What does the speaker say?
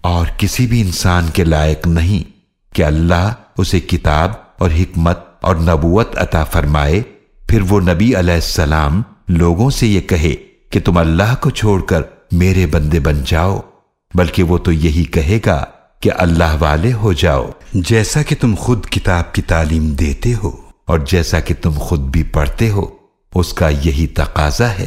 اور کسی بھی انسان کے لائق نہیں کہ اللہ اسے کتاب اور حکمت اور نبوت عطا فرمائے، پھر وہ نبی علیہ السلام لوگوں سے یہ کہے کہ تم اللہ کو چھوڑ کر میرے بندے بن جاؤ، بلکہ وہ تو یہی کہے گا کہ اللہ والے ہو جاؤ۔ جیسا کہ تم خود کتاب کی تعلیم دیتے ہو اور جیسا کہ تم خود بھی پڑھتے ہو، اس کا یہی تقاضا ہے۔